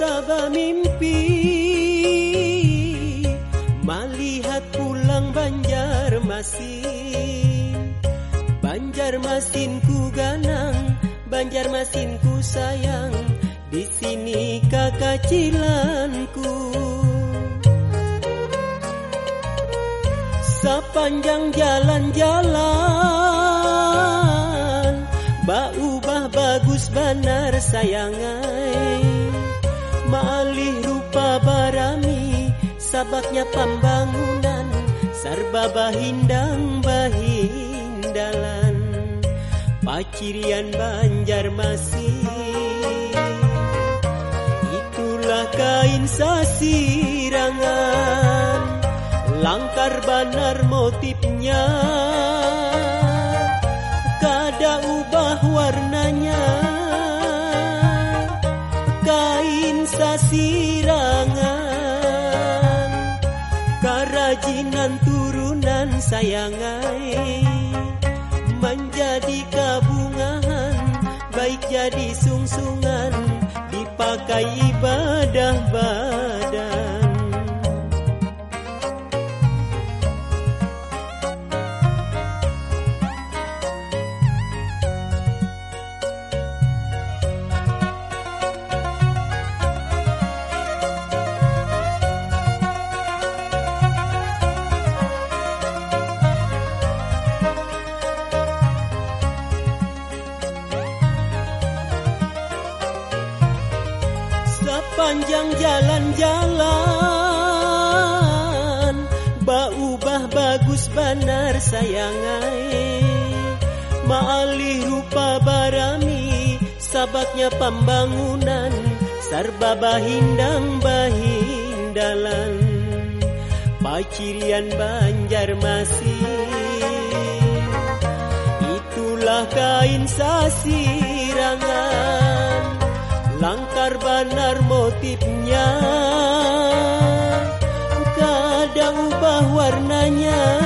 baba mimpi. Melihat pulang Banjarmasin ku ganang Banjarmasin ku sayang. Di sini kakacilanku Sepanjang jalan-jalan Baubah bagus benar sayangai Malih rupa barami Sabaknya pembangunan Sarba bahindang bahindalan. Pacirian Banjarmasin Itulah kain sasirangan. Langkar banar motifnya Kain sasirangan Kerajinan turunan sayangai Menjadi kabungan Baik jadi sungsungan Dipakai ibadah badan Sepanjang jalan-jalan. Baubah bagus benar sayangai Maalih rupa barami Sabaknya pembangunan. Sarba bahindang bahindalan. Pacirian Banjarmasin Itulah kain sasirangan Langkar banar motifnya. Kadang ubah warnanya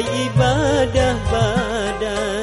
ibadah badan